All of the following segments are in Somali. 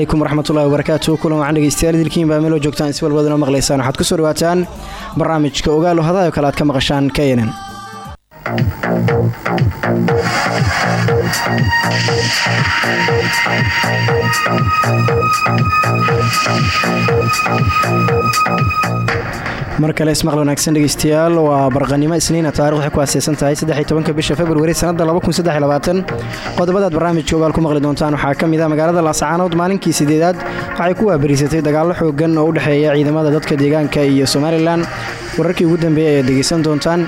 calaykum waraxmatullahi wabarakaatu kulan wacan dhegeystayaal idilkiin baa meeloo joogtaan si walbadana maqlaysaan waxaad ku soo dhawaataan barnaamijka ogaalo hadayo kale aad ka maqashaan kaynan mar kale ismaqal wanaagsan dhegeystayaal waa barqanimo isniina taarikh waxay ku aaseysan tahay saddex tobanka bisha februari sannadda qodobadaad barnaamijka ogaal ku maqli doontaan. Waxaa ka mid ah magaalada laasacaanood maalinkii sideedaad waxay ku waabariisatay dagaallo xoogan oo u dhexeeya ciidamada dadka deegaanka iyo somalilan. Wararkii ugu dambeeyay ayaad dhegeysan doontaan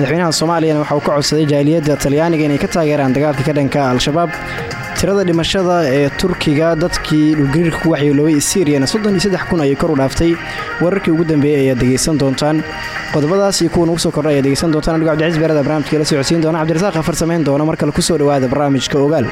madaxweynaha soomaaliyana waxa uu ka codsaday jaaliyadda talyaaniga inay ka taageeraan dagaalka ka dhanka al-shabaab. Tirada dhimashada ee turkiga dadkii dhulgariirka ku waxyeeloobay siiriyana kun ayay kor u dhaaftay. Wararkii ugu dambeeyey ayaad dhegeysan doontaan. Qodobadaas iyo kuwa nugu soo kordhay ayaad dhegeysan doontaan. Anigo cabdicaiis beerada barnamijka la socodsiin doona cabdirasaaq afar samayn doona mar kale ku soo dhowaada barnaamijka ogaal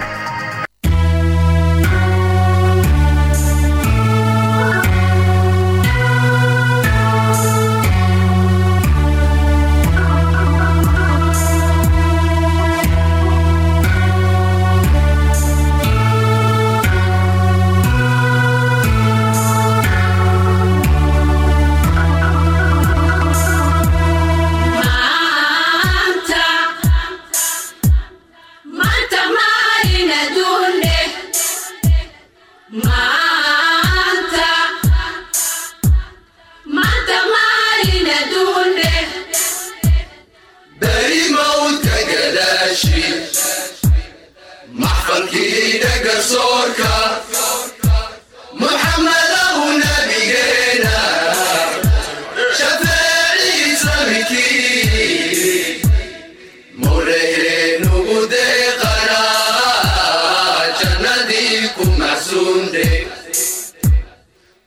Sunday.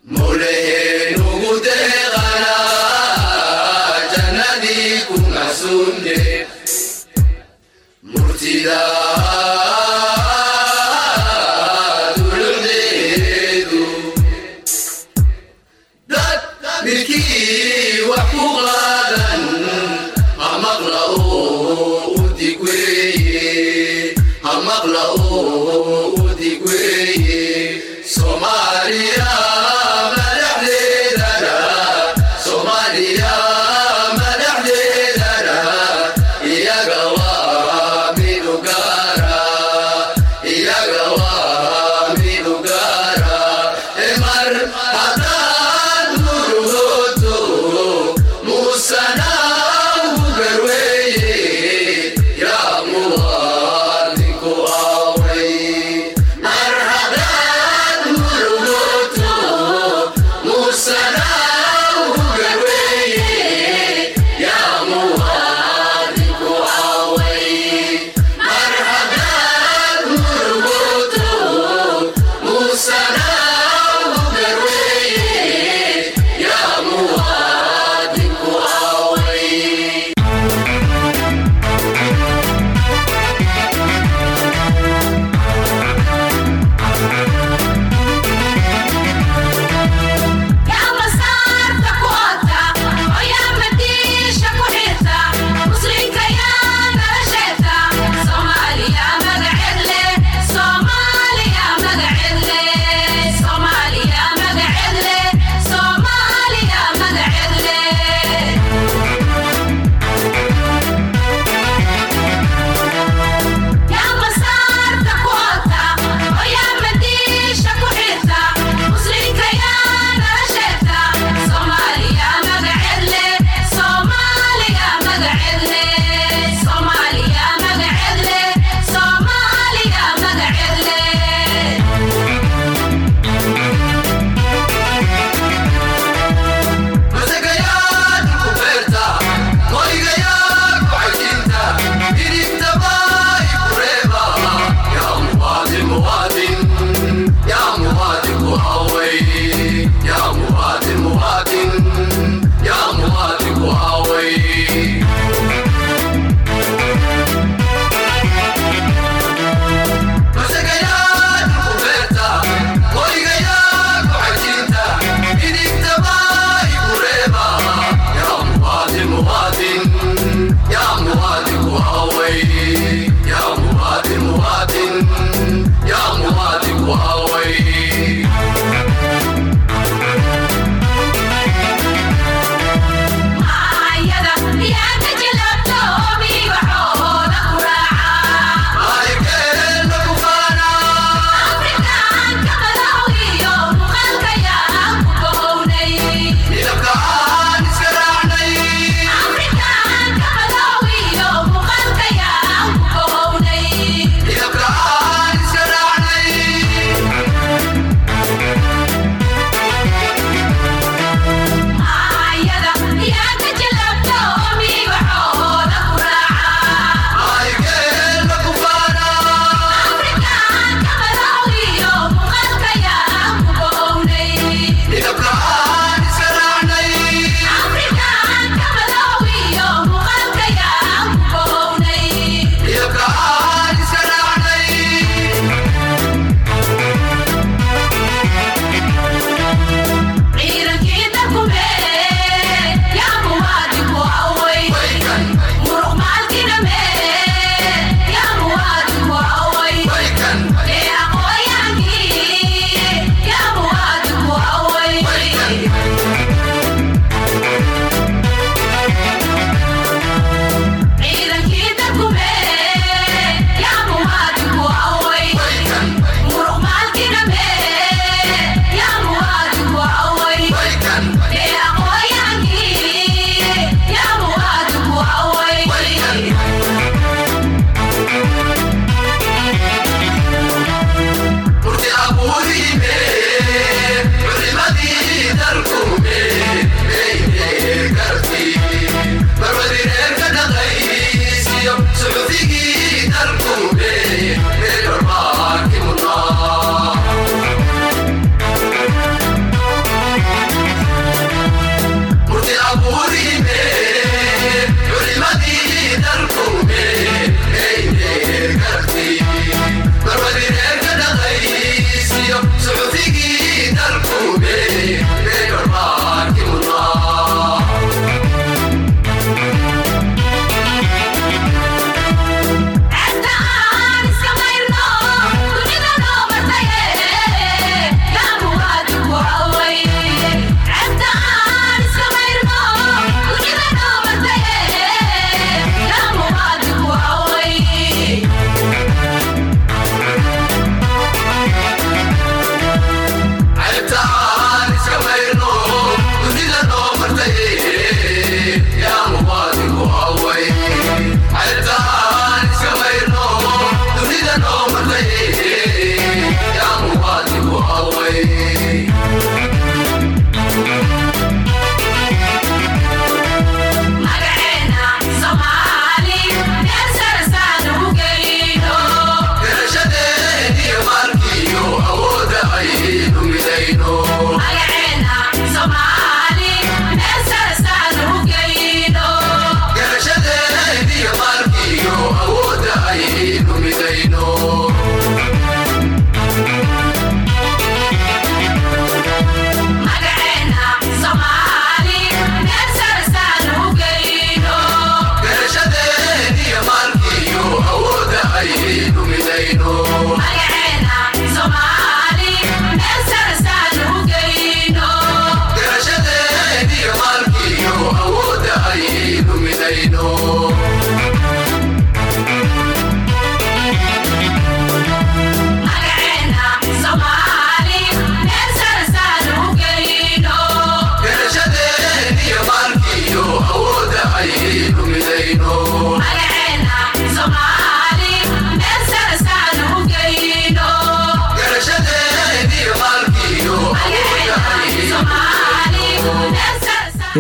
Mole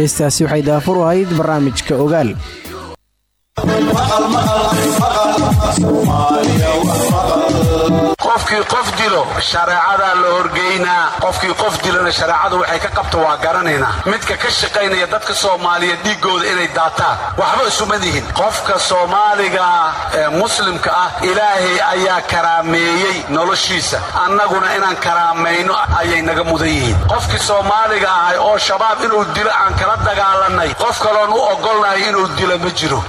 heestaasi waxay daafur ahayd barnaamijka ogaal qofkii qof dilo shareecadaa la horgeynaa qofkii qof dilona shareecadu waxay ka qabto waa garanaynaa. Midka ka shaqaynaya dadka soomaaliya dhiiggooda inay daataan waxba isuma dihin qofka soomaaliga ee muslimka ah ilaahay ayaa karaameeyey noloshiisa. Annaguna inaan karaamayno ayay naga mudan yihiin. Qofkii soomaaliga ahay oo shabaab inuu dilo aan kala dagaalanay qof kaloon u ogolnahay inuu dilo ma jiro.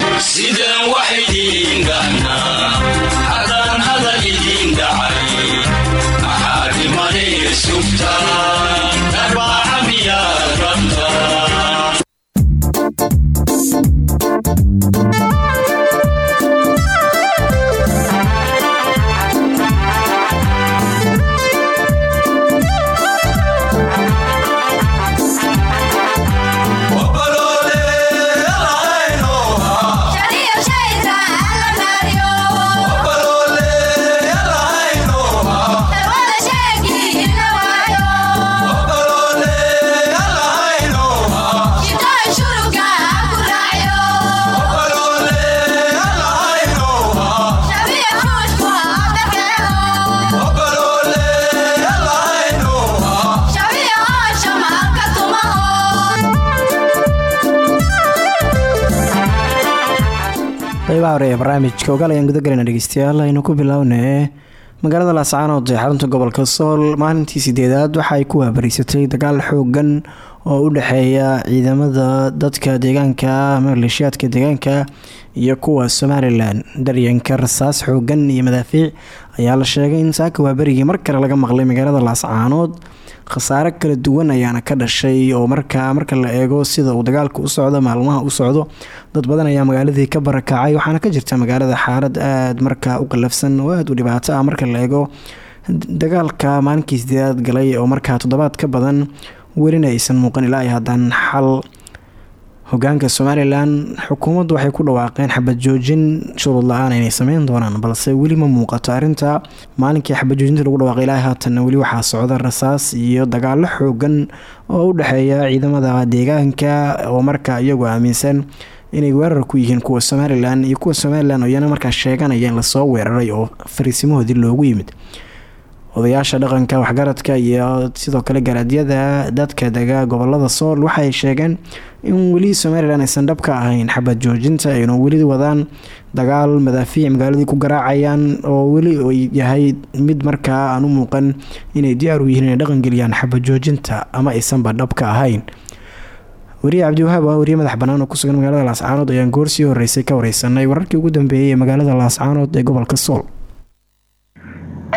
Maxaad imanay qaybaha hore ee barnaamijka ogaal ayaan gudagalana dhegeystayaal aynu ku bilownee magaalada laascaanood ee xarunta gobolka sool maalintii sideedaad waxa ay ku waabariysatay dagaal xoogan oo u dhexeeya ciidamada dadka deegaanka maleeshiyaadka deegaanka iyo kuwa somalilan. Daryanka rasaas xoogan iyo madaafiic ayaa la sheegay in saaka waaberigii mar kale laga maqlay magaalada laascaanood khasaare kala duwan ayaana ka dhashay oo markaa marka la eego sida uu dagaalka u socdo maalmaha u socdo dad badan ayaa magaaladii ka barakacay waxaana ka jirta magaalada xaalad aada markaa u qalafsan oo aada u dhibaato ah marka la eego dagaalka maalinkii sideedaad galay oo markaa toddobaad ka badan welina aysan muuqan ilaa ay haddaan xal hogaanka somalilan xukuumaddu waxay ku dhawaaqeen xabad joojin shuruud la'aan inay sameyn doonaan balse weli ma muuqato arrinta. Maalinkii xabad joojinta lagu dhawaaqay ilaa haatanna weli waxaa socda rasaas iyo dagaalo xoogan oo u dhexeeya ciidamada deegaanka oo markaa iyagoo aaminsan inay weerar ku yihiin kuwa somalilan iyo kuwa somalilan oo iyana markaa sheeganaya in la soo weeraray oo fariisimahoodii loogu yimid. Odayaasha dhaqanka waxgaradka iyo sidoo kale garaadyada dadka dega gobollada sool waxay sheegeen in weli somalilan aysan dhab ka ahayn xabad joojinta aynu weli wadaan dagaal madaafiic magaaladii ku garaacayaan oo weli uu yahay mid markaa aan u muuqan inay diyaar u yihiin inay dhaqangeliyaan xabad joojinta ama aysanba dhab ka ahayn wariye cabdiwahaab waa wariye madax bannaan oo ku sugan magaalada laascaanood ayaan goorsii horeysay ka wareysanay. Wararkii ugu dambeeyay ee magaalada laascaanood ee gobolka sool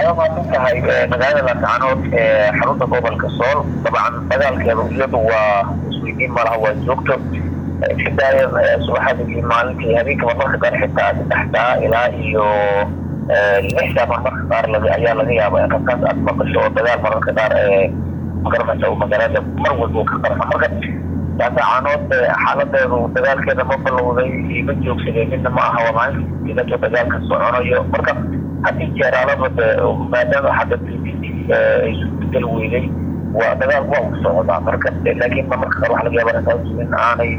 ayaa maasan tahay magaalada laascaanood ee xarunta gobolka sool. Dabcan dagaalkeeda iyadu waa isweydiin malaha waa joogto. Xidaaya subaxadii maalintii habeenkaba marka qaar xitaa saddexdaa ilaa iyo lixdaa marmarka qaar ayaa laga yaaba qaskaas aad maqasho oo dagaal mararka qaar magaranaysa uu magaalada mar walba ka qarxa marka laascaanood xaaladeedu dagaalkeeda ma balowday ma joogsadee midna ma aha waa maalintii ilato dagaalka soconayo marka de maadaama hadda ay isu bedel weyday waa dagaal waa u socdaa marka. Laakiin marka qaar waxa laga yaaba intaas in aanay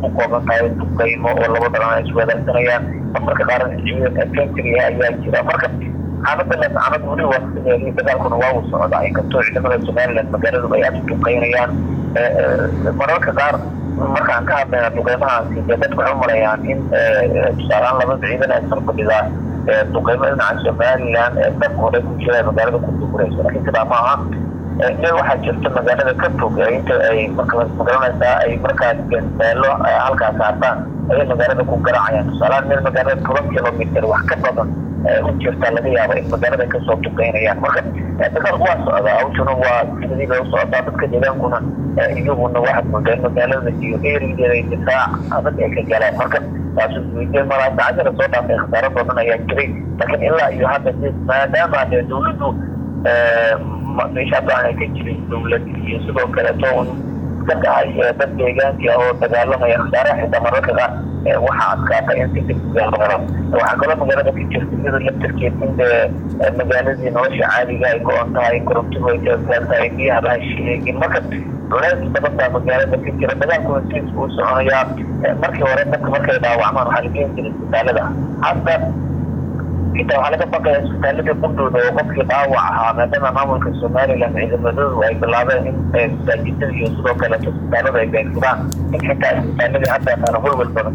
ku kooban tahay duqeymo oo laba dalan ay iswadaagsanayaan marka qaar ciidan adkentiriya ayaa jira. Marka xaalada laascanad weli waa sideedii dagaalkuna waa uu socdaa. Inkastoo ciidamada somaliland magaaladu ay aada u duqeynayaan mararka qaar markaan ka hadlayna duqeymahaasi dee dadku waxay umalayaan in tusaalaan labada ciidan ay sarfadhidaa duqeymo dhinaca somaliland ee dab hore magaalada ku duburayso laakiin sidaa ma aha meel waxaa jirta magaalada ka fog inta ay ma garanaysaa ay markaas gantaalo halkaa saartaan ayay magaalada ku garaacayaan tusaalaan meel magaalada toban kilomitr wax ka badan u jirta laga yaaba in magaalada ka soo duqeynayaan marka dagaalku waa socdaa hawshuna waa loo socdaa dadka deegaankuna iyaguna waxaad moodaa in magaalada iyo erigeeda ay difaac adag ay ka galaan marka taas weydiin malaa saacadii la soo dhaafay khasaaro badan ayaa jiray laakiin ilaa iyo hadda maadaama dee dawladdu meeshaas aanay ka jirin dawlad iyo sidoo kaleeto iska dhacay dad deegaanka oo dagaalamaya khasaaraha xitaa mararka qaar waxaa adkaata in si degdega loo waxaa kaloo magaalada ka jirta in dee magaaladii nolosha caadiga ay go-on tahay korontidu ay tahay biyaha baa sheegin marka culeys badan baa magaalada ka jira. Dagaalkuna siis uu soconayaa. Markii hore dadka markay dhaawacmaan waxaa la geeni jiray isbitaalada. Hadda xitaa waxaa laga baqaya isbitaalada gudooda oo qofkii dhaawac ahaa maadaama maamulka somaliland ciidamadoodu ay bilaabeen in masaajidada iyo sidoo kaleeto isbitaalada ay beegsadaan in xitaa isbitaaladii hadda aana holwal jira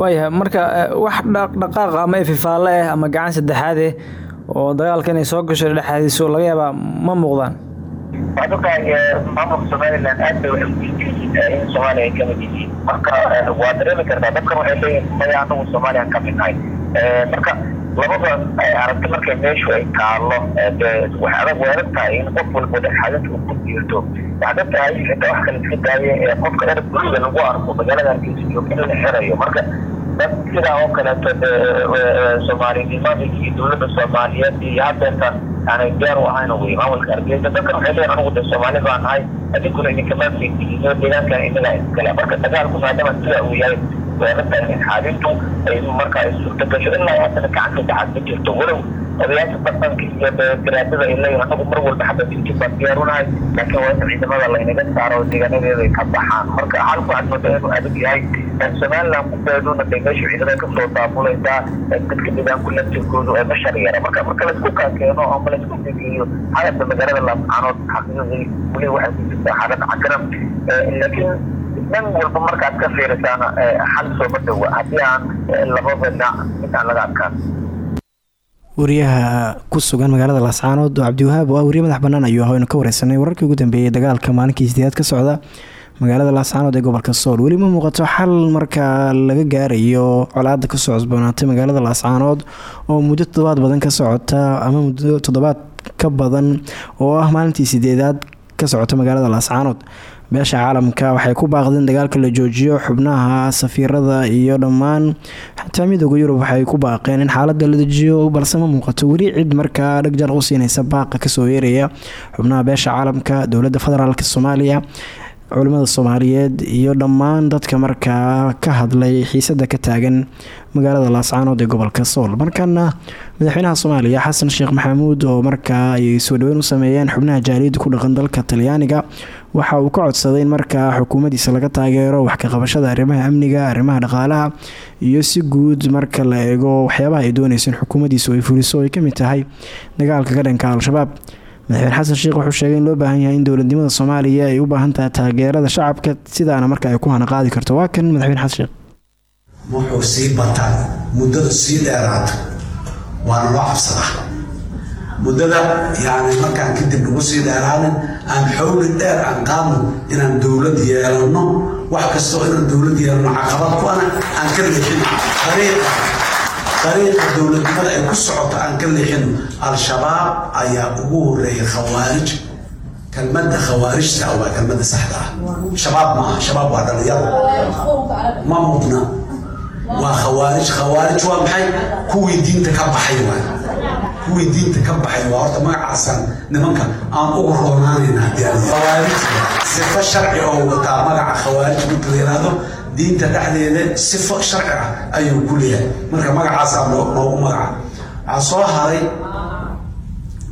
waayahay marka wax dhaqdhaqaaq ama ififaalle ah ama gacan saddexaad eh oo dagaalka inay soo gasho dhexaadiso laga yaabaa ma muuqdaan waxaad ogahay maamulka somaliland aad bay waxay ujeediyeen in soomaaliya ay ka mid yihiin marka waa dareemi kartaa dadkan waxay leeyihiin maya anagu soomaaliya ka mid nahay marka labada aragti markay meeshu ay taalo wax adag weerar tahay in qof walba dhexaadinta uu ku biirto waxda tahay xitaa wax kale iska daaye qofka erag guriga lagu arko magaalada hargeysa in la xirayo marka dad sidaa oo kaleeto soomaalinimada iyo dowladda soomaaliyeed iyo hadeertan aanay diyaar u ahayn wey maamulka hargeysa dadkan waxay leeyihiin anigu de soomaali baa nahay adinkuna idinkama fiidiyo deegaankan inaga iskale marka dagaalku maadaama sida uu yahay weerarta xaalintu ay marka ay suurta gasho gacanta gacan ma jirto walow odayaasha dhaqanka iyo garaadada ay anagu mar walba xabad intii baan diyaarunahay laakiin waa ciidamada laynaga saaro oo deegaanadeeda ay ka baxaan. Marka xalku waxaad moodaa inuu adag yahay somaliland kubeeduna de meesha ciidamada ka soo daabulaysaa dadka deegaanku laftirkoodu ay bashar yara. Marka marka la isku kaakeeno ama la isku figeeyo xaladda magaalada laascaanood xaqiiqadii weli waxay ku jirtaa xaalad cakaran laakiin dhan walba markaad ka fiirisaana xal sooma dhowa haddii aan labada dhinac mid aan laga adkaan wariyaha ku sugan magaalada laascaanood oo cabdiwahaab oo ah wariye madax bannaan ayuu ah aynu ka wareysanay. Wararkii ugu dambeeyey dagaalka maalinkii sideedaad ka socda magaalada laascaanood ee gobolka sool. Weli ma muuqato xal markaa laga gaarayo colaada ka soo cusboonaatay magaalada laascaanood oo muddo toddobaad badan ka socota ama muddo toddobaad ka badan oo ah maalintii sideedaad ka socota magaalada laascaanood beesha caalamka waxay ku baaqdeen dagaalka la joojiyo xubnaha safiirada iyo dhammaan xataa midooda yurub waxay ku baaqeen in xaalada la dejiyo balse ma muuqato weli cid markaa dhagjar u siinaysa baaqa ka soo yeeraya. Xubnaha beesha caalamka dowladda federaalk soomaaliya culimada soomaaliyeed iyo dhammaan dadka markaa ka hadlay xiisada ka taagan magaalada laascaanood ee gobolka sool. Markana madaxweynaha soomaaliya xasan sheekh maxamuud oo markaa ay soo dhaweyn u sameeyeen xubnaha jaaliyadda ku dhaqan dalka talyaaniga waxa uu ka codsaday in markaa xukuumaddiisa laga taageero wax ka qabashada arrimaha amniga arrimaha dhaqaalaha iyo si guud marka la eego waxyaabaha ay doonayso in xukuumaddiisu ay fuliso ay ka mid tahay dagaalka ka dhanka al-shabaab madaxweyne xasan sheekh wuxuu sheegay in loo baahan yahay in dowladnimada soomaaliya ay u baahan tahay taageerada shacabka sidaana marka ay ku hana qaadi karto. Waa kan madaxweyne xasan sheekh wuxuu sii bataa muddada sii dheeraata waana loo cabsadaa. Muddada yani markaan kadib lagu sii dheeraanin aan xowli dheer aan qaadno inaan dowlad yeelano wax kastoo inaan dowlad yeelano caqabad kuana aan ka leexin ariiqa dariiqa dowladnimada ay ku socoto aan ka leexino al-shabaab ayaa ugu horeeyay khawaarij. Kelmadda khawaarijta waa kelmadda saxda ah. Shabaab maaha shabaab waa dhalinyaro. Ma mudna. Waa khawaarij khawaarij waa maxay? Kuwii diinta ka baxay waay kuwii diinta ka baxay waa horta magacaasan nimanka aan ugu roonaanayna haddii aan khawaarij sifo sharci oo wataa magaca khawaarij marka la yidhaahdo diinta dhexdeeda sifo sharci ah ayuu ku leeyahay. Marka magacaasaa noogu magaca. Waxaa soo haray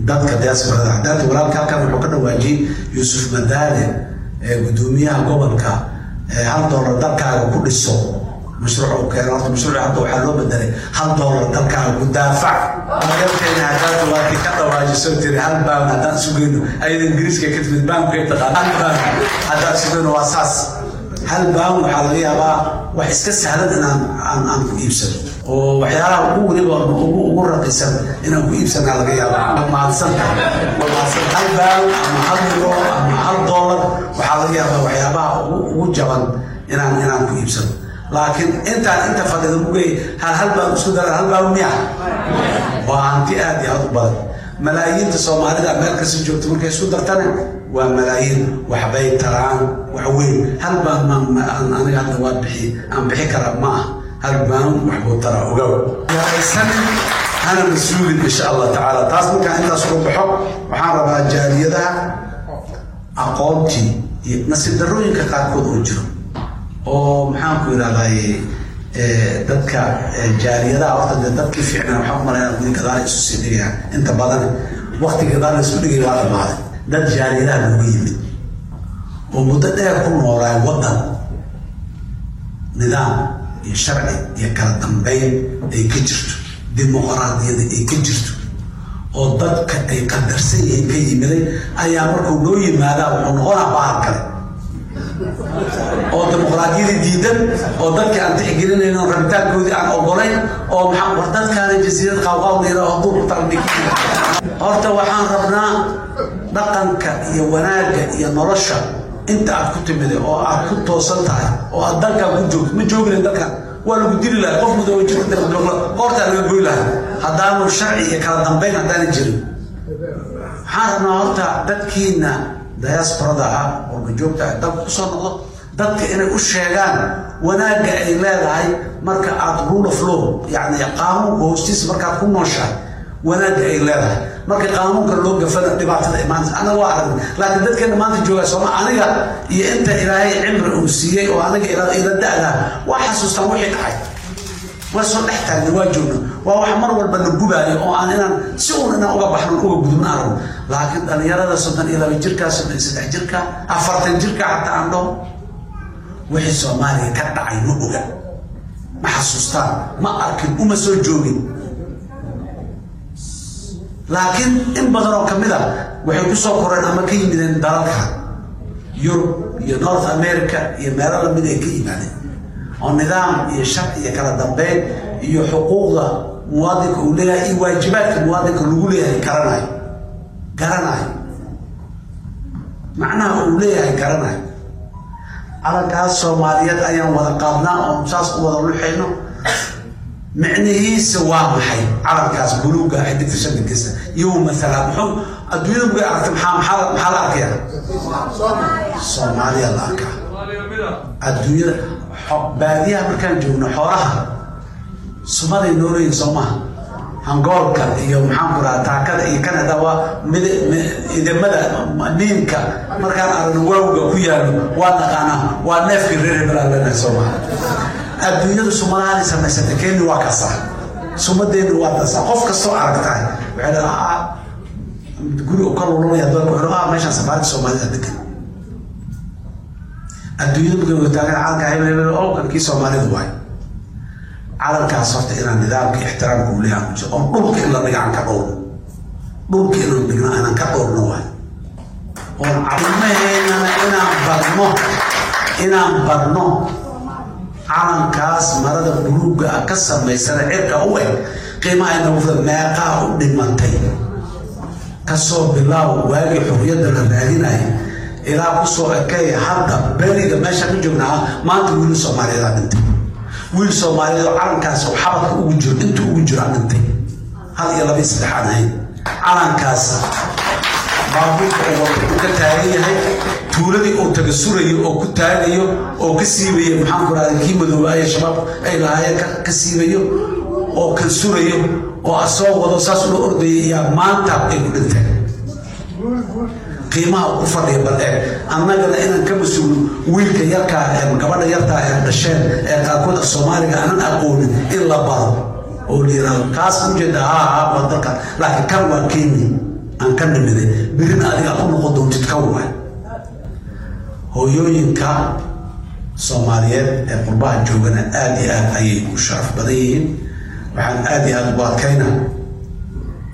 dadka diasporada. Hadaati walaalka halkan wuxuu ka dhawaajiyey yuusuf madaale ee gudoomiyaha gobolka hal doolar dalkaaga ku dhiso. Mashruuc uu keenay horta mashruuc hadda waxaa loo bedelay hal doolar dalkaaga ku daafac. Adeerkayna haddaad waati ka dhawaajiso tiri hal baan haddaan sugayno. Ayada ingiriiska ka timid baankay taqaan hal baan haddaan sugayno waa saas hal baan waxaa laga yaabaa wax iska sahlan inaan aan ku iibsano oo waxyaalaha ugu weliba ugu raqisan inaan ku iibsanaa laga yaabaa hal baan ama hal euro ama hal dollar waxaa laga yaabaa waxyaabaha ugu jaban inaan inaan ku iibsano laakiin intaan inta fadhida mugay hal hal baan isku dara hal baan miya waa hanti aad iyo aad u badan malaayiinta soomaalida meel kasta joogto markay isku dartana waa malaayiin waxbay taraan wax weyn. Hal baan ma aniga hadda waa bixi aan bixi karaa ma ah hal baan waxbuu taraa ogow. Yaraysan hana mas'uulin insha allah tacaala. Taas markaan intaas uga baxo waxaan rabaa jaaliyadaha aqoontii iyo nasiib darrooyinka qaarkood oo jiro. Oo maxaan ku yidhahdaye dadka jaaliyadaha horta dee dadkii fiicnaa waxaan u malaynaa weli gadaal isu sii dhigayaan. Inta badan waqti gadaal la isku dhigay waa dhamaaday dad jaaliyadaha looga yimid. Oo muddo dheer ku noolaay waddan nidaam iyo sharci iyo kala dambeyn ay ka jirto. Dimuqraadiyada ay ka jirto. Oo dadka ay qadarsan yihiin ka yimiday ayaa markuu noo yimaadaa wuxuu noqonaa bahal kale oo dimuqraadiyadii diidan oo dadkii aan tixgelinayn oo rabitaankoodii aan ogolayn oo maxaa war dadkaana jasiirad qawqawlayna oo duur taldhig horta waxaan rabnaa dhaqanka iyo wanaagga iyo nolosha inta aad ku timide oo aad ku toosan tahay oo aad dalkan ku joogto. Ma joogina dalkan waa lagu dili lahay qof mudoo qoortaa laga goy lahay haddaanu sharci iyo kala dambeyn haddaana jirin. Waxaan rabnaa horta dadkiina diasporada ah wargajoogta ah dalka ku soo noqdo. Dadka inay u sheegaan wanaagga ay leedahay marka aad rule of law yacni qaanuunka hoostiisa markaad ku nooshahay wanaagga ay leedahay. Marka qaanuunka loo gafana dhibaatada imaanaysa anaga waa aragna laakiin dadkeena maanta joogaa sooma aniga iyo inta ilaahay cimri uu siiyey oo aniga ila da'da waa xasuustaan wixii dhacay waa soo dhex taagna waa joogna. Waa wax mar walba na gubaayo oo aan inaan si uun inaan uga baxno uga gudubna aragno laakiin dhallinyarada soddon iyo laba jirka soddon iyo saddex jirka afartan jirka xataa aan dhaho wixii soomaaliya ka dhacay ma oga. Ma xasuustaan ma arkin uma soo joogin. Laakiin in badan oo ka mid a waxay ku soo koreen ama ka yimideen dalalka yurub iyo north america iyo meelo la mid ay ka yimaadeen oo nidaam iyo shar iyo kala dambeyn iyo xuquuqda muwaadinka uu leeyahay iyo waajibaadka muwaadinka lagu leeyahay garanayo garanayo macnaha uu leeyahay garanayo calankaas soomaaliyeed ayaan wada qaadnaa oo saas u wada luxayno. Micnihiisa waa maxay? Calankaas buluuga xidigta shandankiisa iyo matala muxuu adduunyada mugay aragtay maxaa maxaa maxaa la arkaya soomaaliya. La arkaa. Adduunyada baadiyaha markaan joogno xoolaha sumaday noolayin soo maha hangoolka iyo maxaan ku raha taakada iyo kanada waa idamada niinka markaan aragno waawga ku yaalo waa naqaanaa waa neefkii reer soo maha adduunyadu sumadahaanay samaysatay keeni waa kasaa sumadeenu waa tasaa qof kastoo aragtahay waxay dhahaa guri u ka lulanaya dalka wuxuu ah meeshaan safaarada soomaalida degan adduunyada markay wataagan calanka soomaalida waay calankaas horta inaan nidaamka ixtiraamka aan ka dhowrno dhulka inaan ka dhowrno waay oon calmaheennana inaan inaan barno calankaas marada buluugga ah ka samaysana cirka u eg qiimaha inagu fida meeqaa u dhimatay ka soo bilaaw waagii xurriyadda la raadinaya ilaa ku soo ekay hadda beriga meesha ka joognaa maanta wiil soomaaliyeed aa dhintay. Wiil soomaaliyeed oo calankaas xabadka ugu jiro intuu ugu jiro aa dhintay. Hal iyo laba iyo saddex aan ahayn calankaas baabuurka uu wato uu ka taagan yahay tuuladii uu taga surayo oo ku taagayo oo ka siibayo maxaan ku rahda kii madoobaaya shabaab ay lahaayeen ka siibayo oo kan surayo oo asoo wado saas loo ordayay yaa maanta ay ku dhinteen qiimaha ku fadhiya bal ee annagana inaan ka mas'uulno wiilka yarkaa gabadha yartaa ee dhasheen ee qaarkood af soomaaliga aanan aqoonin in la baro. Oo la yidhahdo kaas ujeeda haa waa dalka. Laakiin kan waa kenya aan ka nimiday birina adiga ku noqon doontid ka waay hooyooyinka soomaaliyeed ee qurbaha joogana aad iyo aad ayay u sharaf badan yihiin. Waxaan aad iyo aad ugu adkayna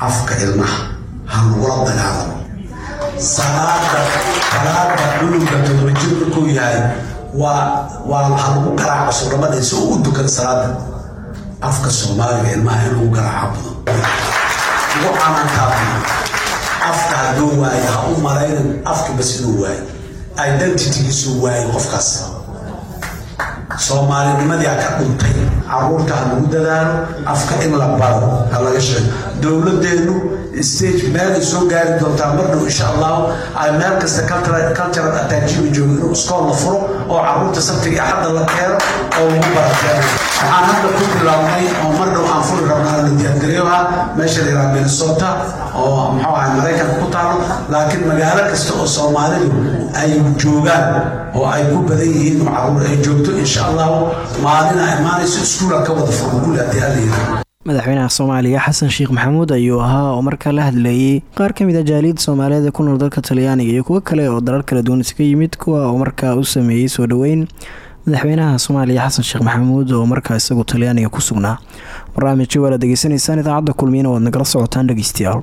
afka ilmaha. Ha lagula dagaalamo salaada salaada todoba jir markuu yahay waa waa ha lagu garaaco suuramadii si uu u dukada salaada. Afka soomaaliga ilmaha in lagu garaaco badan canaantaabana afka hadduu waayo ha u malaynin afka bas inuu waayo. Identitygiisuu waayo qofkaas. Soomaalinimadii ka dhuntay carruurta ha lagu dadaalo afka in la baro ha laga sheego. Dowladeennu stage meel ay soo gaari doontaa mar dhow insha allahu ay meel kasta cultural attachment joogo inuu iskool la furo oo carruurta sabtiga axadda la keeno oo lagu barakeeno waxaan hadda ku bilownay oo mar dhow aan furi rabnaa la diyaargareyoha meesha la yidhaha minnesota oo muxuu ahay maraykanka ku taalo laakiin magaalo kasta oo soomaalidu ay joogaan oo ay ku badan yihiin oo carruur ay joogto insha allahu maalin ay imaanayso iskuula ka wada furmo kulli haddii alla yidhaha madaxweynaha soomaaliya xasan sheekh maxamuud ayuu ahaa oo markaa la hadleeyey qaar ka mid a jaaliyadda soomaaliyeed ee ku nool dalka talyaaniga iyo kuwo kale oo dalal kala duwan iska yimid kuwa oo markaa u sameeyey soo dhoweyn madaxweynaha soomaaliya xasan sheekh maxamuud oo markaa isagu talyaaniga ku sugnaa. Barnaamijka waa la degeysanaysaan idaacadda kulmiyana waad nagala socotaan dhegeystayaal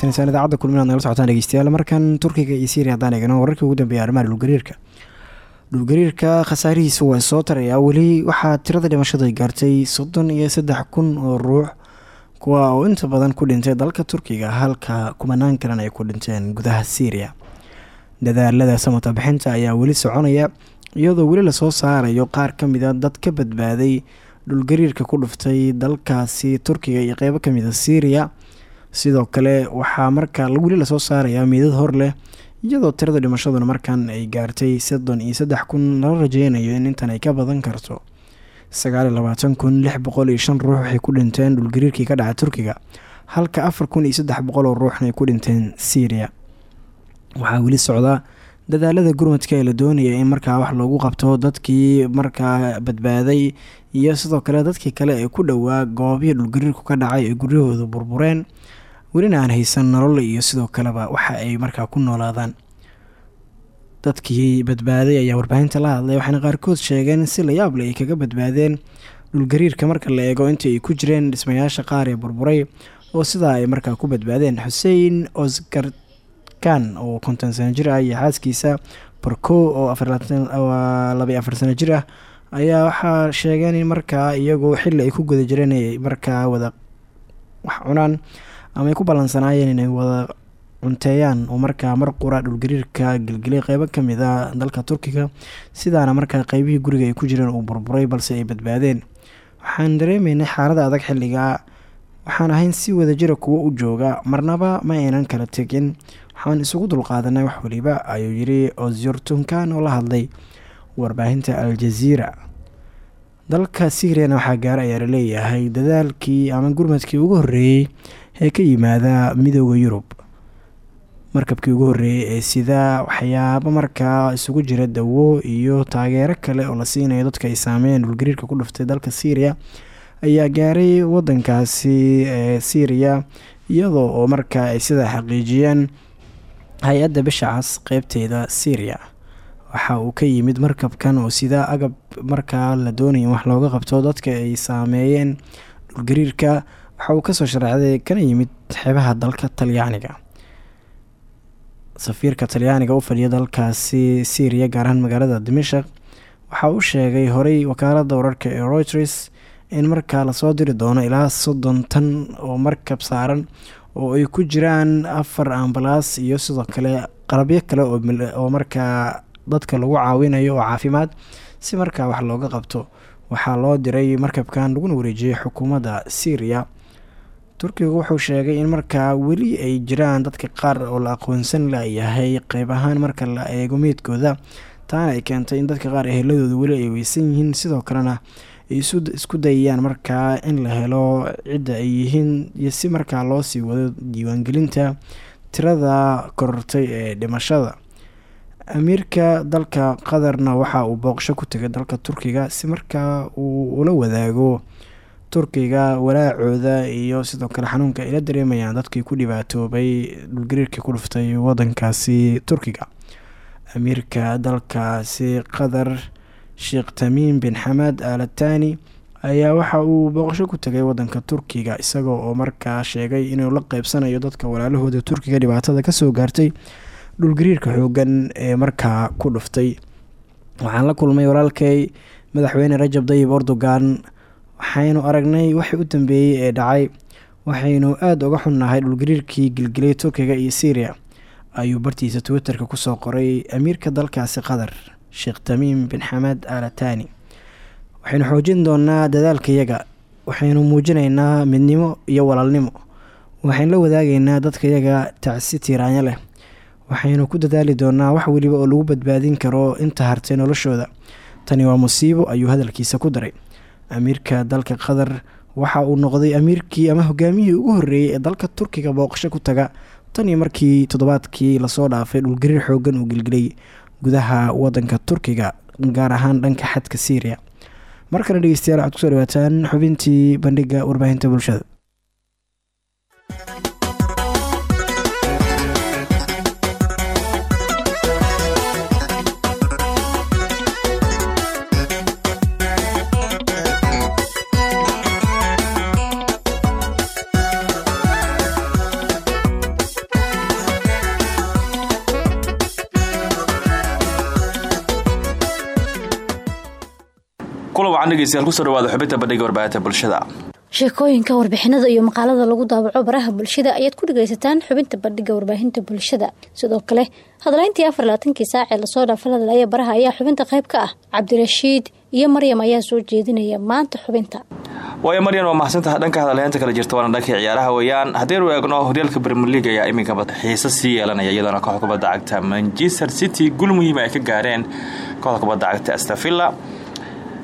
dhegeysanaysaan idaacadda kulminaad nagala socotaan dhegeystayaal. Markan turkiga iyo syria haddaan eegno wararkii ugu dambeeyay arrimaha dhulgariirka. Dhulgariirka khasaarihiisa waa soo tarayaa weli waxaa tirada dhimashada ay gaartay soddon iyo saddex kun oo ruux kuwa oo inta badan ku dhintay dalka turkiga halka kumanaan kalena ay ku dhinteen gudaha syriya dadaalada samata bixinta ayaa weli soconaya iyadoo weli la soo saarayo qaar ka mid a dad ka badbaaday dhulgariirka ku dhuftay dalkaasi turkiga iyo qeybo ka mid a syriya sidoo kale waxaa markaa weli la soo saarayaa miidad hor leh iyadoo tirada dhimashaduna markan ay gaartay soddon iyo saddex kun lala rajeynayo in intan ay ka badan karto. Sagaaliyo labaatan kun lix boqol iyo shan ruux waxay ku dhinteen dhulgariirkii ka dhaca turkiga halka afar kun iyo saddex ruuxna ay ku dhinteen syriya waxaa weli socda dadaalada gurmadka ee la doonaya in markaa wax loogu qabto dadkii markaa badbaaday iyo sidoo kale dadkii kale ee ku dhowaa goobihii dhulgariirku ka dhacay ee guryahooda burbureen welina aan haysan nolol iyo sidoo kaleba waxa ay markaa ku noolaadaan. Dadkii badbaaday ayaa warbaahinta la hadlay waxaana qaarkood sheegeen si la yaable ay kaga badbaadeen dhulgariirka marka la eego intii ay ku jireen dhismayaasha qaar ee burburay oo sidaa ay markaa ku badbaadeen xuseen oscar kan oo konton sano jir ah iyo xaaskiisa barko oo labaiy afar sano jir ah ayaa waxaa sheegeen in markaa iyagoo xilli ay ku guda jireen ay markaa wada wax cunaan ama ay ku ballansanaayeen inay wada cunteeyaan oo markaa mar qura dhulgariirka gelgelay qeybo ka mid a dalka turkiga sidaana markaa qeybihii guriga ay ku jireen uu burburay balse ay badbaadeen. Waxaan dareemeynay xaalada adag xilligaa waxaan ahayn si wadajira kuwo u jooga marnaba ma aynan kala tegin. Waxaan isugu dulqaadanay wax waliba ayuu yiri ozyurtunkan oo la hadlay warbaahinta al-jaziira dalka syriana waxaa gaara ayaa la leeyahay dadaalkii ama gurmadkii ugu horreeyey ee ka yimaada midooda yurub. Markabkii ugu horreeyey ee sida waxyaabo markaa isugu jira dawo iyo taageero kale oo la siinayo dadka ay saameeyeen dhulgariirka ku dhuftay dalka syriya ayaa gaaray wadankaasi ee syriya iyadoo oo markaa ay sidaa xaqiijiyeen hay'adda bisha cas qeybteeda syriya waxa uu ka yimid markabkan oo sida agab markaa la doonaya wax looga qabto dadka ay saameeyeen dhulgariirka waxa uu ka soo sharaxday kana yimid xeebaha dalka talyaaniga. Safiirka talyaaniga u fadhiya dalkaasi syriya gaar ahaan magaalada dimashaq waxa uu sheegay horey wakaalada wararka ee reuters in markaa la soo diri doono ilaa soddon tan oo markab saaran oo ay ku jiraan afar ambalaas iyo sidoo kale qalabyo kale oo markaa dadka lagu caawinayo oo caafimaad si markaa wax looga qabto. Waxaa loo diray markabkan laguna wareejiyay xukuumadda syriya turkigu wuxuu sheegay in markaa weli ay jiraan dadka qaar oo la aqoonsan layahay qeyb ahaan marka la eego meydkooda taana ay keentay in dadka qaar eheladooda weli ay weysan yihiin. Sidoo kalena ay isku dayayaan markaa in la helo cidda ay yihiin iyo si markaa loo sii wado diiwaangelinta tirada korortay ee dhimashada. Amiirka dalka qatarna waxa uu booqsho ku tegay dalka turkiga si markaa uu ula wadaago turkiga walaacooda iyo sidoo kale xanuunka ayla dareemayaan dadkii ku dhibaatoobay dhulgariirkii ku dhuftay wadankaasi turkiga. Amiirka dalkaasi qatar sheekh tamiim bin xamaad alatani ayaa waxa uu booqasho ku tegay wadanka turkiga isagoo oo markaa sheegay inuu la qeybsanayo dadka walaalahooda turkiga dhibaatada ka soo gaartay dhulgariirka xoogan ee markaa ku dhuftay. Waxaan la kulmay walaalkay madaxweyne rajab dayib erdogan waxaynu aragnay waxii u dambeeyey ee dhacay. Waxaynu aada uga xunnahay dhulgariirkii gilgilay turkiga iyo syriya ayuu bartiisa twitterka ku soo qoray amiirka dalkaasi qatar sheekh tamiim bin xamaad alatani. Waxaynu xoojin doonaa dadaalkayaga waxaynu muujinaynaa midnimo iyo walaalnimo. Waxaynu la wadaagaynaa dadkayaga tacsi tiiraanyo leh. Waxaynu ku dadaali doonaa wax weliba oo lagu badbaadin karo inta hartay noloshooda. Tani waa musiibo ayuu hadalkiisa ku daray amiirka dalka qatar. Waxa uu noqday amiirkii ama hogaamiyihii ugu horreeyey ee dalka turkiga booqasho ku taga tanii markii toddobaadkii la soo dhaafay dhulgariir xoogan uu gilgilay gudaha wadanka turkiga gaar ahaan dhanka xadka syriya mar kale dhegeystayaal waxaad ku soo dhawaataan xubintii bandhiga warbaahinta bulshada sheekooyinka warbixinada iyo maqaalada lagu daabaco baraha bulshada ayaad ku dhagaysataan xubinta bandhiga warbaahinta bulshada. Sidoo kale hadlayntii afar labaatankii saac ee la soo dhaafa hadlaya baraha ayaa xubinta qayb ka ah. Cabdirashiid iyo maryam ayaa soo jeedinaya maanta xubinta. Waayo maryan waa mahadsantaha dhanka hadalheynta kale jirta waana dhankii ciyaaraha weeyaan. Haddaynu eegno horyaalka brimier league ayaa iminkaba xiise sii yeelanaya iyadoona kooxda kubadda cagta manchester city gul muhiima ay ka gaareen kooxda kubadda cagta astafilla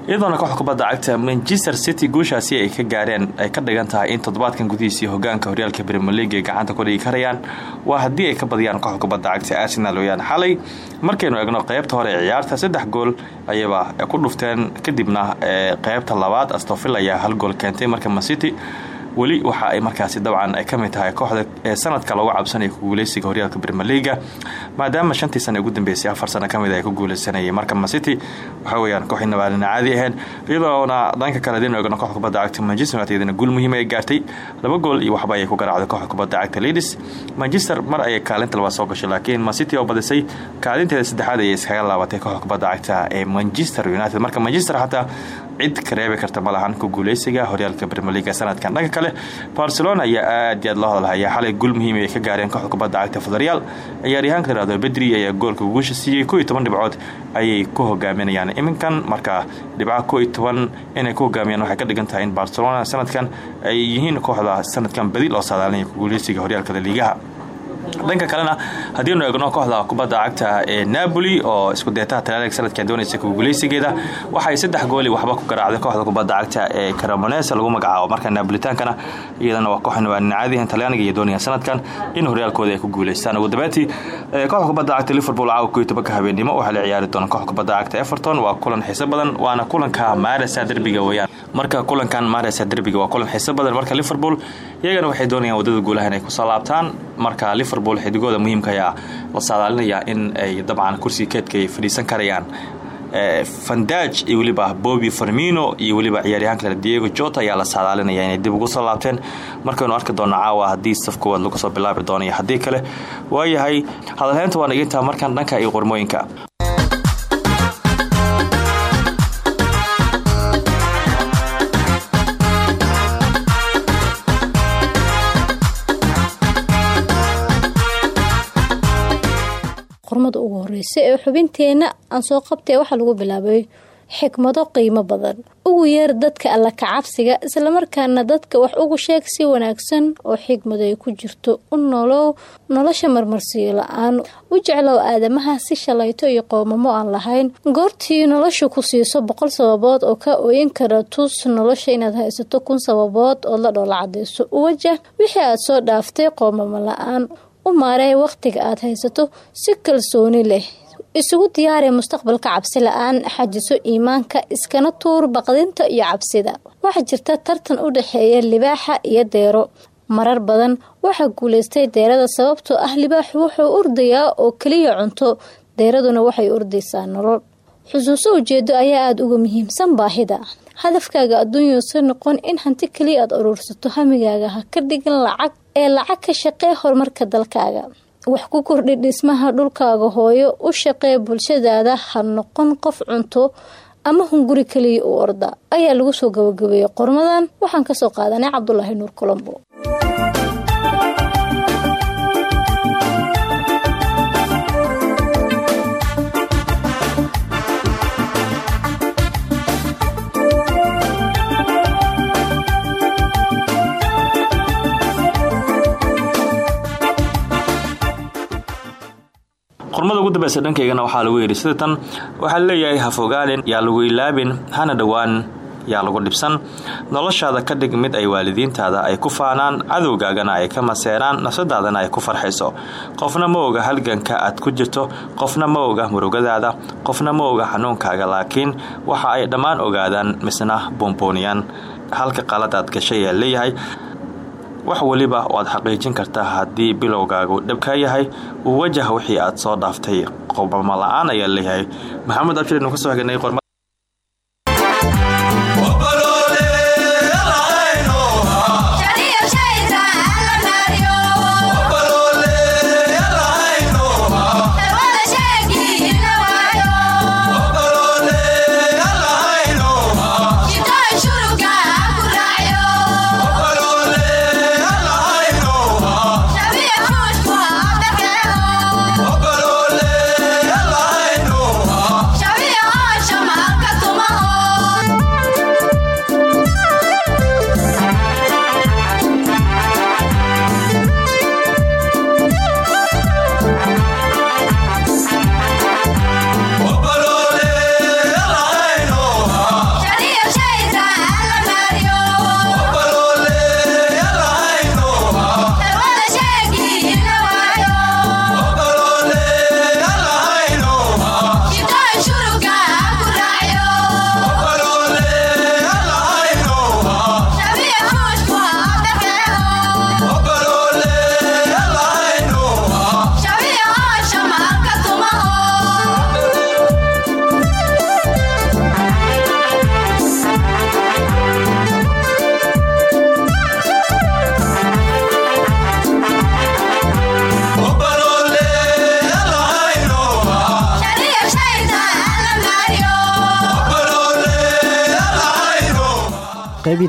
iyadoona kooxda kubadda cagta manchester city guushaasi ay ka gaareen ay ka dhigan tahay in toddobaadkan gudihiisii hogaanka horyaalka brimier league ay gacanta ku dhigi karayaan. Waa haddii ay ka badiyaan kooxda kubadda cagta arsenal weyaan xalay. Markaynu eegno qeybta hore ee ciyaarta saddex gool ayaba ku dhufteen. Kadibna qeybta labaad astofil ayaa hal gool keentay marka mancity weli waxa ay markaasi dabcan ay ka mid tahay kooxda ee sanadka lagu cabsanaya ku guuleysiga horyaalka brimier leaga maadaama shantii sana ugu dambeysay afar sano ka mid ay ku guuleysanayay marka mancity waxa weyaan kooxii nabaalina caadi ahayn. Iyadoona dhanka kale hadaynu eegno kooxda kubadda cagta manchester united iyadana guul muhiim ay gaartay. Laba gool iyo waxba ayay ku garaacday kooxda kubadda cagta leadis manchester mar ayay kaalinta labaad soo gashay laakiin mancity oo badisay kaalinteeda saddexaad ayay iskaga laabatay kooxda cagta ee manchester united. Marka manchester xataa cid ka reebi karta malahan ku guuleysiga horyaalka brimier leaga sanadkan. Dhanka kale barcelona ayaa aad iyo aad loo hadalhayaa xalay guul muhiim ay ka gaareen kooxda kubadda cagta federyaal ciyaaryahaanka layihahdo bedri ayaa goolka guusha siiyey ko iyo toban dhibcood ayay ku hogaaminayaan iminkan marka dhibca ko iyo toban inay ku hogaamiyaan waxay ka dhigan tahay in barcelona sanadkan ay yihiin kooxda sanadkan badi loo saadaalinaya ku guuleysiga horyaalka laliigaha dhanka kalena haddiinu eegno kooxda kubadda cagta ee napoli oo isku deetaha talyaaniga sanadkan doonaysa kuguuleysigeeda waxay saddex gooli waxba ku garaacday kooxda kubadda cagta ee caramonese lagu magacaabo. Marka napolitaankana iyadana waa kooxan waa caadihan talyaaniga iyo doonaya sanadkan in horyaalkooda ay ku guuleystaan. Ugu dambeyntii kooxda kubadda cagta liverpool caawa ko iyo tobanka habeennimo waxaa la ciyaari doona kooxda kubadda cagta everton. Waa kulan xiiso badan waana kulanka maaresa derbiga weeyaan. Marka kulankan maaresa derbiga waa kulan xiiso badan. Marka liverpool iyagana waxay doonayaan waddada guulaha inay ku soo laabtaan. Marka liverpool xidigooda muhiimka ayaa la saadaalinayaa in ay dabcan kursiga keedka ay fadhiisan karayaan. Fandaj iyo weliba bobi farmino iyo weliba ciyaaryahaan kale diego jota ayaa la saadaalinaya inay dib ugu soo laabteen. Markaynu arki doona caawa haddii saf koowaad lagu soo bilaabi doono iyo haddii kale waayahay hadalheynta waan igintaa markaan dhanka iyo qormooyinka qormada ugu horeysa ee xubinteenna aan soo qabtay waxaa lagu bilaabay xikmado qiimo badan. Ugu yeer dadka alla kacabsiga islamarkaana dadka wax ugu sheeg si wanaagsan oo xikmado ay ku jirto u nolow nolosha marmarsiyo la'aan. U jeclow aadamaha si shalayto iyo qoomamo aan lahayn. Goortii noloshu ku siiso boqol sababood oo ka ooyin kara tus nolosha inaad haysato kun sababood oo la dhoola cadeyso uwajah wixii aad soo dhaaftay qoomamo la'aan u maarey wakhtiga aad haysato si kalsooni leh. Isugu diyaari mustaqbalka cabsi la'aan xajiso iimaanka iskana tuur baqdinta iyo cabsida. Waxaa jirta tartan u dhexeeya libaaxa iyo deero. Marar badan waxaa guuleystay deerada sababtoo ah libaaxu wuxuu urdayaa oo keliya cunto. Deeraduna waxay urdaysaa nolol. Xusuuso ujeedo ayaa aada uga muhiimsan baahida. Hadafkaaga adduunyausa noqon in hanti keliya aad urursato hamigaaga ha ka dhigin lacag ee lacag ka shaqee horumarka dalkaaga. Wax ku kordhi dhismaha dhulkaaga hooyo u shaqee bulshadaada ha noqon qof cunto ama hunguri keliya u orda. Ayaa lagu soo gabagabeeyey qormadan. Waxaan ka soo qaadanay cabdulaahi nuur colombo dambeysa dhankaygana waxaa lagu yidhi sida waxaa leeyahay hafogaalin yaa lagu ilaabin hana dhowaan yaa lagu dhibsan. Noloshaada ka dhig mid ay waalidiintaada ay ku faanaan cadowgaagana ay ka maseeraan nafsadaadana ay ku farxayso. Qofna ma oga halganka aad ku jirto qofna ma oga murugadaada qofna ma oga xanuunkaaga laakiin waxa ay dhammaan ogaadaan misna boombooniyaan halka qaladaad gashay yaa leeyahay wax weliba waad xaqiijin kartaa haddii bilowgaagu dhibka yahay uu wajah wixii aad soo dhaaftay qobamo la'aan ayaa leeyahay maxamed abshir inu heganay qorma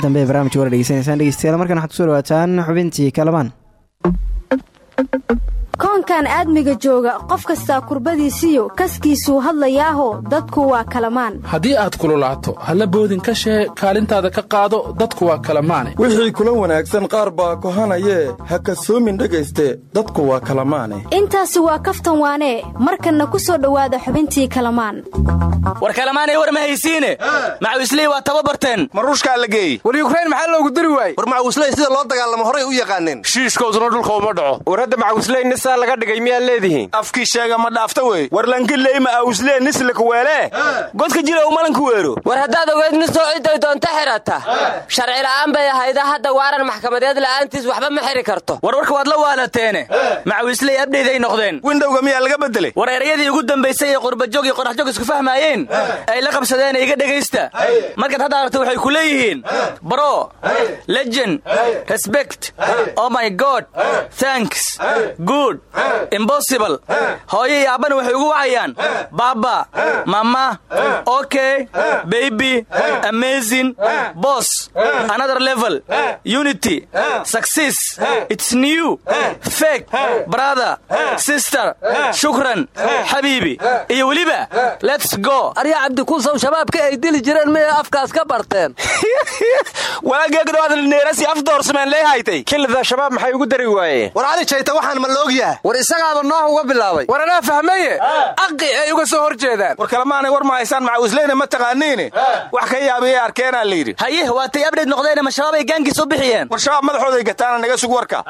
dambe ee barnamijka wara dhegeysanaysaan dhegeystayaal markan waxaad ku soo xubintii kalamaan koonkan aadmiga jooga qof kastaa kurbadiisiyo kaskiisuu hadlayaaho dadku waa kalamaan. Haddii aad kululaato halla boodin ka shee kaalintaada ka qaado dadku waa kalamaane. Wixii kula wanaagsan qaar baa kohanayee ha kasoomin dhegayste dadku waa kalamaane. Intaasi waa kaftan waanee markanna ku soo dhowaada xubintii kalamaan. War kalamaanay war ma haysiine? Macawisley waa tababarteen. Ma ruushkaa la geey war yukrain maxaa loogu diri waayey? War macawisley sida loo dagaalamo horay u yaqaaneen. Shiishkooduna dhulka uma dhaco. War hadda macawisley laga dhigay miyaad leedihiin? Afkii sheega ma dhaafta wey. Warlankileyma awslee nislika weele. Godka jira umalanka weero. War haddaad ogeyd nisoo ciday doonta xirata. Sharci la'aan bay ahayda hadda waaran maxkamadeed la'aantiis waxba ma xiri karto. Warwarka waad la waalateene. Macawiisley abdheyday noqdeen. Windhowga miyaa laga bedelay? War erayadii ugu dambaysay ee qurbajoog iyo qoraxjoog isku fahmaayeen? Ay la qabsadeen iga dhegaysta? Markaad hadda aragto waxay ku leeyihiin. Bro legend respect. Oh my god thanks. Good impossible. Hooyo iyo aabbana waxay ugu wacayaan. Baaba mama okay baby amazing boss another level unity success it's new fake brother sister shukran xabiibi iyo weliba let's go. Arya cabdikuusow shabaabka ay dili jireen miyay afkaas ka barteen? Walaageegdhoadneerasi afdoorsameen leehaytay kilida shabaab maxay ugu dari waayeen? War jayta waxaan ma laogyaha war isagaaba nooh uga bilaabay. War anaa fahmaye? Aqi ay uga soo hor jeedaan war kalemaanay war ma haysaan macawisleyna ma taqaaniine wax ka yaabiyay arkeenaa layidhi haye waatay abdheyd noqdeen ma shabaab ay gaankiis u bixiyeen? War shabaab madaxooday gataana naga sug warka.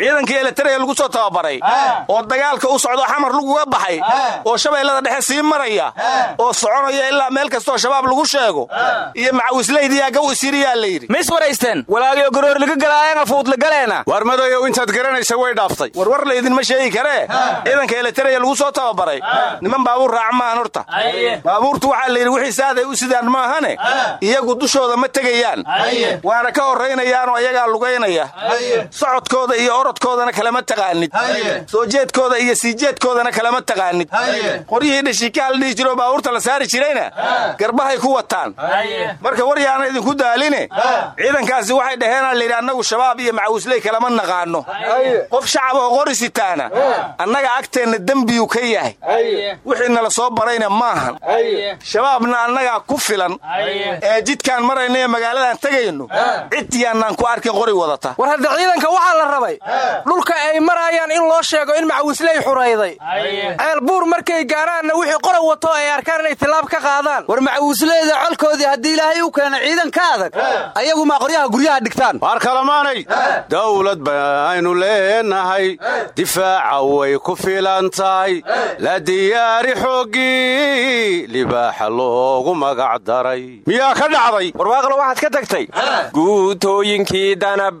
Ciidankii eletaraya lagu soo tababaray. Oo dagaalka u socdo xamar laguga baxay. Oo shabeellada dhexe sii maraya. Oo soconaya ilaa meel kastoo shabaab lagu sheego. Iyo macawisleydiyaa gaw isiriyaa layidhi mis waraysteen. Walaagio garoor laga galaayana fuudla galeena. War madoyow intaad garanaysa way dhaaftay. War war laydinma sheegi karee ciidanka eletaraya lagu soo tababaray. Niman baabuur raaca maahan horta. Baabuurtu waxaa layidhi wixii saaday u sidaan maahane? Iyagu dushooda ma tegayaan. Waana ka horraynayaanoo iyagaa lugaynaya socodkooda iyo orodkoodana kalama taqaanid. Soo jeedkooda iyo sii jeedkoodana kalama taqaanid. Qoryihii dhashiikaha la dhihi jiroo baabuurta la saari jirayna garbahay ku wataan. Marka war yaana idinku daaline ciidankaasi waxay dhaheenaa layidhi annagu shabaab iyo macawisley kalama naqaanno qof shacab oo qori sitaana annaga agteenna dembiyuu ka yahay. Wixii nala soo barayna maahan shabaabna annagaa ku filan. Ee jidkaan marayna ee magaaladan tegayno cid yaannaan ku arkin qori wadata. War hadda ciidanka waxaa la rabay. Dhulka ay maraayaan in loo sheego in macawisley xurayday. Ceel buur markay gaaraanna wixii qoran wato ay arkaan inay tilaab ka qaadaan. War macawisleyda colkoodii haddii ilaahay u keena ciidan ka adag ayagu maa qoryaha guryaha dhigtaan. Waar kalamaanay? Dawlad baynu leenahay. Difaaca way ku filan tahay la diyaari xooggii libaaxa loogu magac daray miyaa ka dhacday warwaaqlo waxaad ka tagtay guutooyinkii danab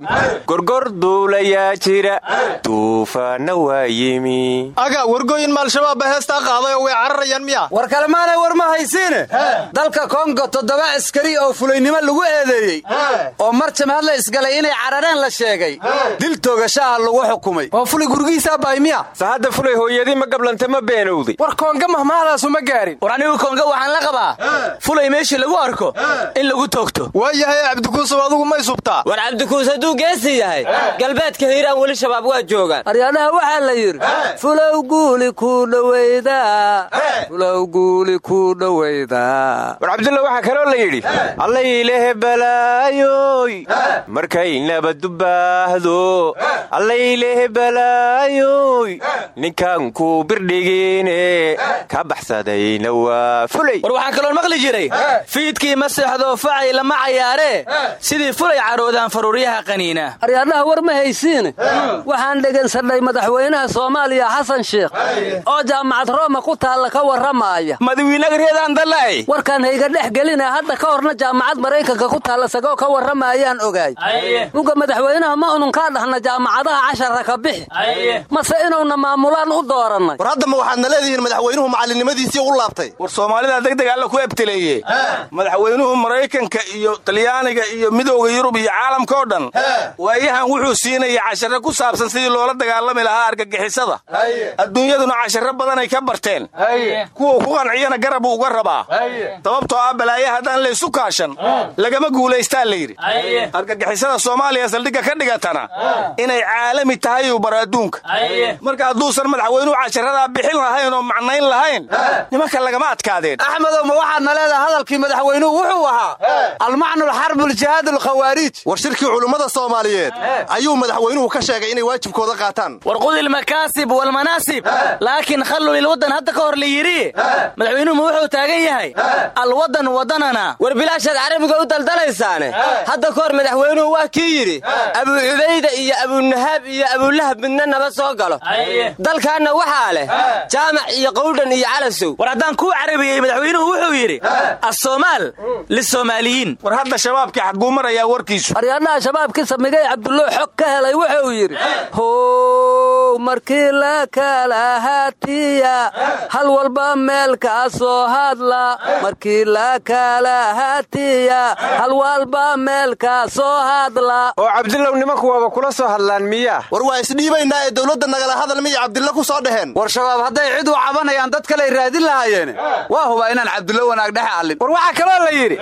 gorgor duulayaa jira duufaanna waa yimi aga wargooyin maalshabaab ba heestaa qaaday oo way cararayaan miya war kalemaanay war ma haysiine dalka kongo toddoba askari oo fulaynimo lagu eedeeyey oo mar jamhad la isgalay inay carareen la sheegay dil toogashaha lagu xukumay oo fulay gurigiisaa bahay miya sahadda fulay hooyadii ma gablanta ma beenowday war koonga mahmahdaasu ma gaarin. War anigu koonga waxaan la qabaa. Fulay meeshii lagu arko in lagu toogto. Waa yahay cabdikuusow adugu may subtaa war cabdikuus hadduu geesi yahay galbeedka hiiraan weli shabaab waa joogaan. Aryaadaha waxaa la yidhi fulow guuli ku dhowaydaa fulow guuli ku dhowaydaa war cabdulla waxaa kaloo la yidhi allaylehe balaayoy markay nabaddubaahdo allaylehe balaayoy ninkan ku birdhigiine ka baxsadayna waa fulay. War waxaan kaloon maqli jiray fiidkii ma seexdo facay lama cayaaree sidii fulay caroodaan faruuryaha qaniina. Aryaadhaha war ma haysiine waxaan dhegaysanay madaxweynaha soomaaliya xasan sheekh. Oo jaamacad rooma ku taalla ka warramaaya madawiinagareedaandalaay warkaan hayga dhex gelina hadda ka horna jaamacad maraykanka ku taalla sagoo ka warramayaan ogaay. Uga madaxweynaha ma unun kaa dhahna jaamacadaha cashara ka bixi mase inuuna maamulaan u doorannay war haddama waxaadna leedihiin madaxweynuhu macallinnimadiisii u laabtay. War soomaalida degdeg alla ku ebteleeye madaxweynuhu maraykanka iyo talyaaniga iyo midowda yurub iyo caalamka oo dhan waayahan wuxuu siinaya cashare ku saabsan sidii loola dagaalami lahaa argagixisada. Adduunyaduna cashare badanay ka barteen. Kuwa ku qanciyana garab uu uga rabaa. Sababtoo ah balaaye haddaan laysu kaashan lagama guulaystaa layidhi argagixisada soomaaliya saldhigga ka dhigatana inay caalami tahay uu baro adduunka marka hadduusan madaxweynuhu casharadaa bixin lahayn oo macnayn lahayn nimanka lagama adkaadeen. Axmedow ma waxaadna leedaha hadalkii madaxweynuhu wuxuu ahaa almacnul xarbuljihaad alkhawaariij war shirkii culummada soomaaliyeed. Ayuu madaxweynuhu ka sheegay inay waajibkooda qaataan. War qudi lmakaasib walmanaasib laakiin khallu lilwaddan hadda ka hor la yidhi madaxweynuhu wuxuu taagan yahay alwaddan waddanana. War bilaashaad carabiga u daldalaysaane hadda ka hor madaxweynuhu waa kii yidhi abuu cubayda iyo abuunahaab iyo abuulahab midna nabad soo galo. Dalkaanna waxaa leh jaamac iyo qowdhan iyo calasow. War haddaan kuu carabiyey madaxweynuhu wuxuu yidhi asoomaal lisoomaaliyiin war hadda shabaabkii xagguu marayaa warkiisu. Aryaadhaha shabaabkii samigay cabdullow xog ka helay wuxuu yidhi how markii la kala hatiya hal walba meel kaa soo hadla. Markii la kala hatiya hal walba meel kaa soo hadla. Oo cabdilow nimanku waaba kula soo hadlaan miyaa? War waa isdhiibaynaa ee dowladda nagala hadal miya cabdilla ku soo dhaheen. War shabaab hadday cid u cabanayaan dad kaley raadin lahaayeen. Waa hubaa inaan cabdullo wanaag dhexe allin. War waxaa kaloo la yidhi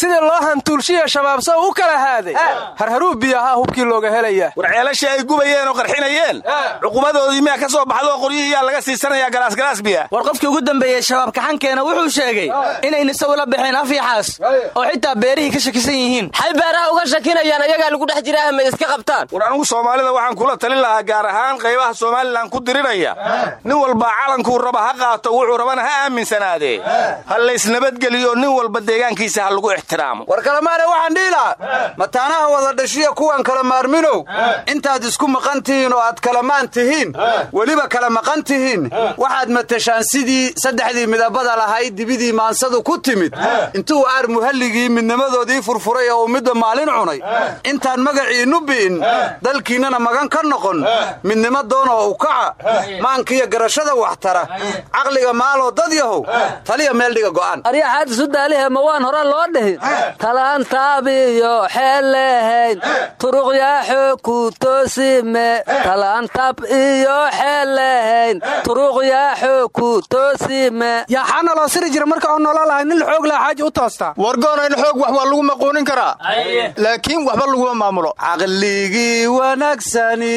sidii loo hantuulshiya shabaab sow u kala haaday. Harharuu biyo ahaa hubkii looga helaya war ceelashii ay gubayeen oo qarxinayeen. Cuqubadoodii miyaa ka soo baxdo oo qoryihiiyaa laga siisanayaa galaasgalaas biya. War qofkii ugu dambeeyey shabaab kaxankeena wuxuu sheegay inay nisaw la baxeen afyaxaas oo xitaa beerihii ka shakisan yihiin. Xay beeraha uga shakinayaan ayagaa lagu dhex jira ahmay iska qabtaan. War anugu soomaalida waxaan kula talin lahaa gaar ahaan qaybaha somalilan ku diriraya. Nin walba calankuu raba ha qaato wuxuu rabana ha aaminsanaadee ha laysnabadgeliyo nin walba deegaankiisa ha lagu ixtiraamo. War kalemaane waxaan dhihi lahaa mataanaha wada dhashiya kuwan kala maarminow? Intaad isku maqan tihiin oo aad kalamaan tihiin weliba kala maqan tihiin waxaad matashaan sidii saddexdii midabada lahayd dibidii maansadu ku timid. Intuu aar muhalligii midnimadoodii furfuray oo uu midba maalin cunay. Intaan magaciinnu bi'in dalkiinnana magan ka noqon. Midnimo doonoo u kaca maankiyo garashada waxtara. Caqliga maaloo dad yahow. Taliya meel dhiga go'an aryaxaad isu daalihe ma waan hore loo dhihin. Talaantaabiyo xeellehayn turuqyaaxo ku toosime. Talaantab iyo xeellehayn turuqyaaxo ku toosime. Yaaxaana loo siri jira marka oo nolol ahay nin la xoog laha xaaji u toostaa wargoona in xoog wax waa lagu maquunin karaa. Laakiin waxba laguma maamulo. Caqligii wanaagsani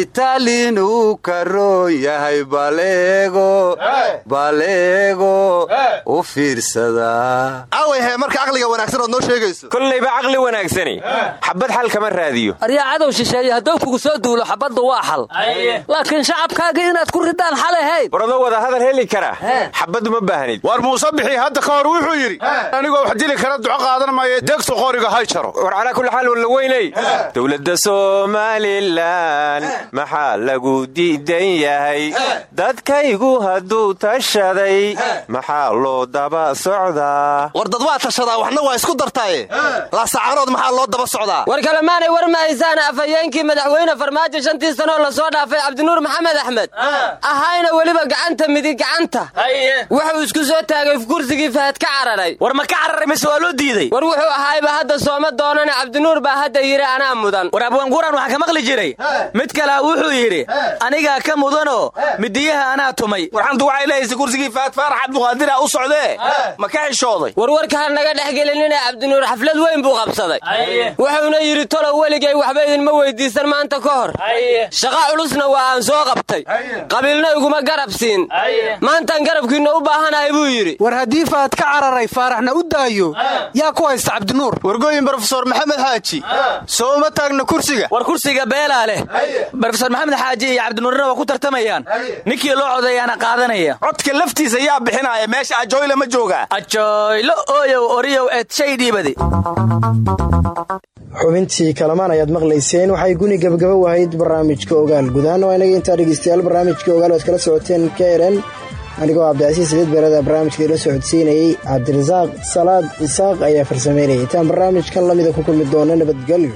itaalinuu karoon yahay baleego baleego u fiirsadaa aawayhe marka caqliga wanaagsan ood noo sheegayso. Kollayba caqli wanaagsani. Xabad xal kama raadiyo. Aryaa cadow shisheeye hadduu kugu soo duulo xabadda waa xal. Laakiin shacabkaaga inaad ku ridaan xal ahayd. Waradoo wada hadal heli kara. Xabad uma baahnid war muuse bixii hadda ka hor wuxuu yidhi anigoo wax dili kara duco qaadan maayo degtu qoriga hay jaro. War calaa kulli xaal walla weynay. Dowladda somalilan maxaa lagu diidan yahay. Dadkaygu hadduu tashaday maxaa loo daba socdaa? War dad waa tashadaa waxna waa isku dartaaye laasacaanood maxaa loo daba socdaa? War kalemaanay war ma haysaan afhayeenkii madaxweyne farmaajo shantii sanoo la soo dhaafay cabdinuur maxamed axmed. Ahayna weliba gacanta midig gacanta. Wuxuu isku soo taagay kursigii fahad ka cararay. War ma ka cararay mise waa loo diiday? War wuxuu ahaayba hadda sooma doonane cabdinuur baa hadda yidhi anaa mudan. War abwaanguran waxaa ka maqli jiray mid kalea wuxuu yidhi anigaa ka mudanoo midiyaha anaa tumay. Warxantu waxay leehaysay kursigii faad faarax cabduqaadira u socdee? Ma ka xishooday warwarka ha naga dhex gelinina cabdinuur xaflad weyn buu qabsaday. Wuxuuna yidhi tolow weligay waxba idinma weydiisan maanta ka hor. Shaqa culusna waa aan soo qabtay. Qabiilna iguma garab siin. Maantaan garabkiinna u baahanahay buu yidhi. War haddii faad ka cararay faaraxna u daayo yaa ku haysta cabdinuur wargooyin brofesor maxamed xaaji soo uma taagna kursiga. War kursiga beelaa leh brofesor maxamed xaaji iyo cabdinuurna waa ku tartamayaan. Ninkii loo codeeyaana qaadanaya. Codka laftiisa yaa bixinaya meesha ajoyle ma joogaa. Ajoylo ooyow oriyow eed shay dhiibadi. Xubintii kalamaan ayaad maqlayseen waxay guni gabagaba wahayd barnaamijka ogaal gudahaan waa inaga intaa dhegeystayaal barnaamijka ogaal oad kala socoteen ka eren anigoo cabdicasiis saliid beerada barnaamijka ila socodsiinayey cabdirasaaq salaad isaaq ayaa farsameynayay. Intaan barnaamijkan lamida ku kulmi doona nabadgelyo